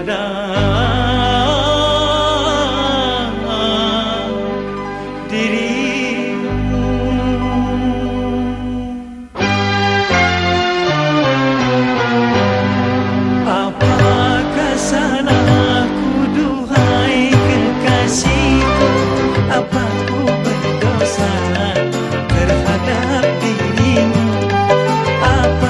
tiada dirimu. Apakah salahku duhai kekasihku? Apa ku berdosa terhadap dirimu? Apa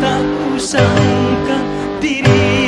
tak kusangka diri